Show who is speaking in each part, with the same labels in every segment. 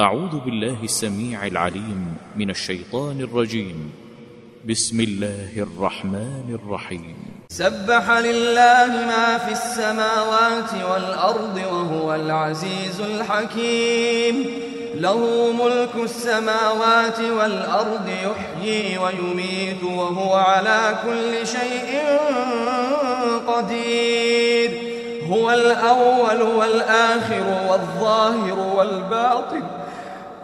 Speaker 1: أعوذ بالله السميع العليم من الشيطان الرجيم بسم الله الرحمن الرحيم سبح لله ما في السماوات والأرض وهو العزيز الحكيم له ملك السماوات والأرض يحيي ويميت وهو على كل شيء قدير هو الأول والآخر والظاهر والباطن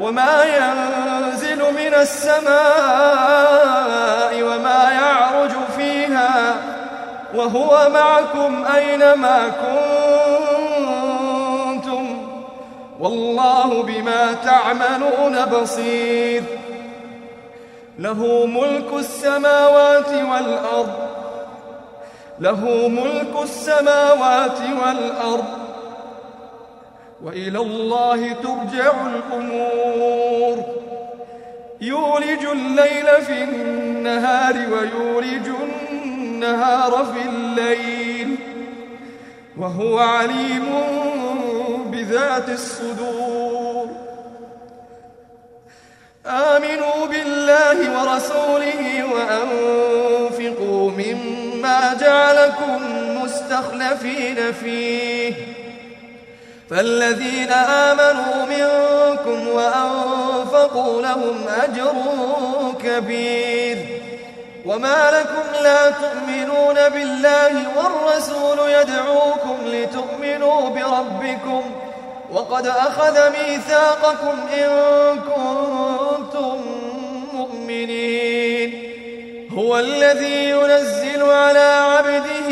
Speaker 1: وما ينزل من السماء وما يعرج فيها وهو معكم أينما كنتم والله بما تعملون بصير له ملك السماوات والأرض له ملك السماوات والأرض والى الله ترجع الامور يولج الليل في النهار ويولج النهار في الليل وهو عليم بذات الصدور امنوا بالله ورسوله وانفقوا مما جعلكم مستخلفين فيه فالذين آمنوا منكم وأنفقوا لهم أجر كبير وما لكم لا تؤمنون بالله والرسول يدعوكم لتؤمنوا بربكم وقد أخذ ميثاقكم إن كنتم مؤمنين هو الذي ينزل على عبده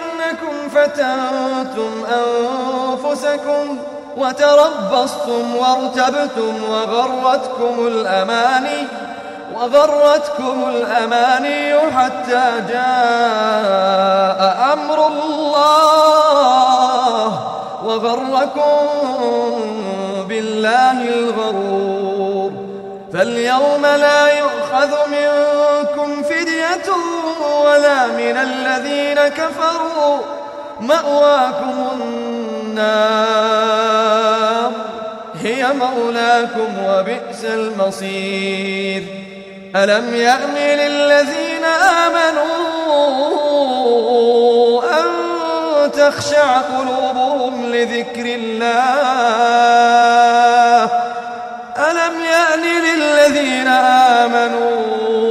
Speaker 1: أنكم فتنتم أنفسكم وتربصتم وارتبتم وغرتكم الأماني وغرتكم الأماني حتى جاء أمر الله وغركم بالله الغرور فاليوم لا يؤخذ منكم في ولا من الذين كفروا مأواكم النار هي مولاكم وبئس المصير ألم يأم للذين آمنوا أن تخشع قلوبهم لذكر الله ألم يأن للذين آمنوا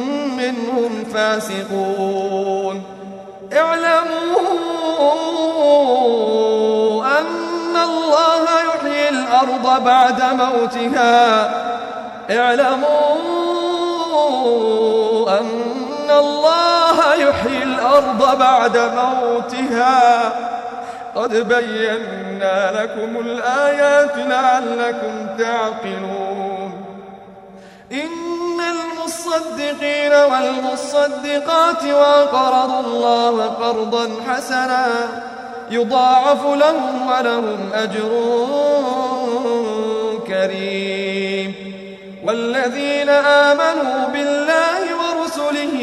Speaker 1: منهم فاسقون اعلموا أن الله يحيي الأرض بعد موتها اعلموا أن الله يحيي الأرض بعد موتها قد بينا لكم الآيات لعلكم تعقلون للمصدقين والمصدقات وقرضوا الله قرضا حسنا يضاعف لهم ولهم أجر كريم والذين آمنوا بالله ورسله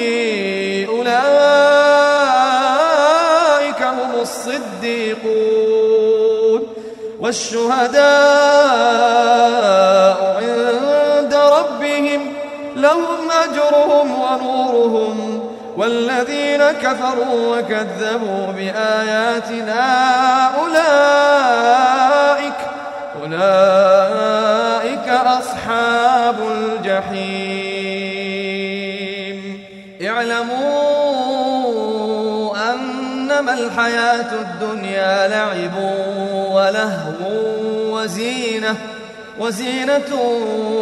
Speaker 1: أولئك هم الصديقون والشهداء نورهم والذين كفروا وكذبوا بآياتنا أولئك أولئك أصحاب الجحيم اعلموا أنما الحياة الدنيا لعب ولهو وزينة وزينة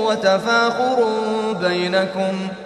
Speaker 1: وتفاخر بينكم ۖ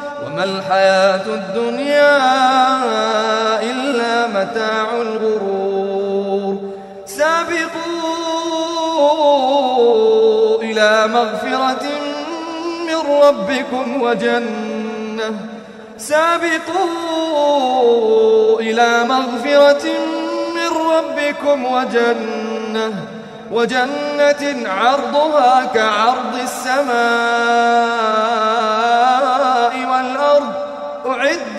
Speaker 1: الحياة الدنيا إلا متاع الغرور سابقوا إلى مغفرة من ربكم وجنة سابقوا إلى مغفرة من ربكم وجنة وجنة عرضها كعرض السماء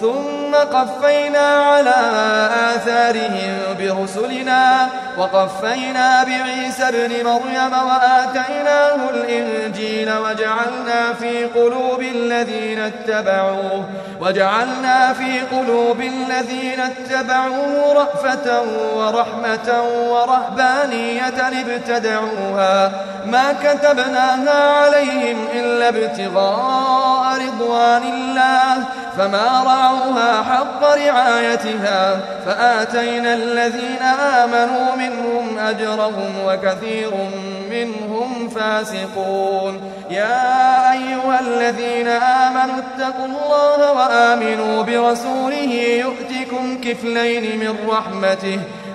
Speaker 1: ثم قفينا على آثارهم برسلنا وقفينا بعيسى ابن مريم وآتيناه الإنجيل وجعلنا في قلوب الذين اتبعوه وجعلنا في قلوب الذين اتبعوه رأفة ورحمة ورهبانية ابتدعوها ما كتبناها عليهم إلا ابتغاء رضوان الله فما رعوها حق رعايتها فآتينا الذين آمنوا منهم أجرهم وكثير منهم فاسقون يا أيها الذين آمنوا اتقوا الله وآمنوا برسوله يؤتكم كفلين من رحمته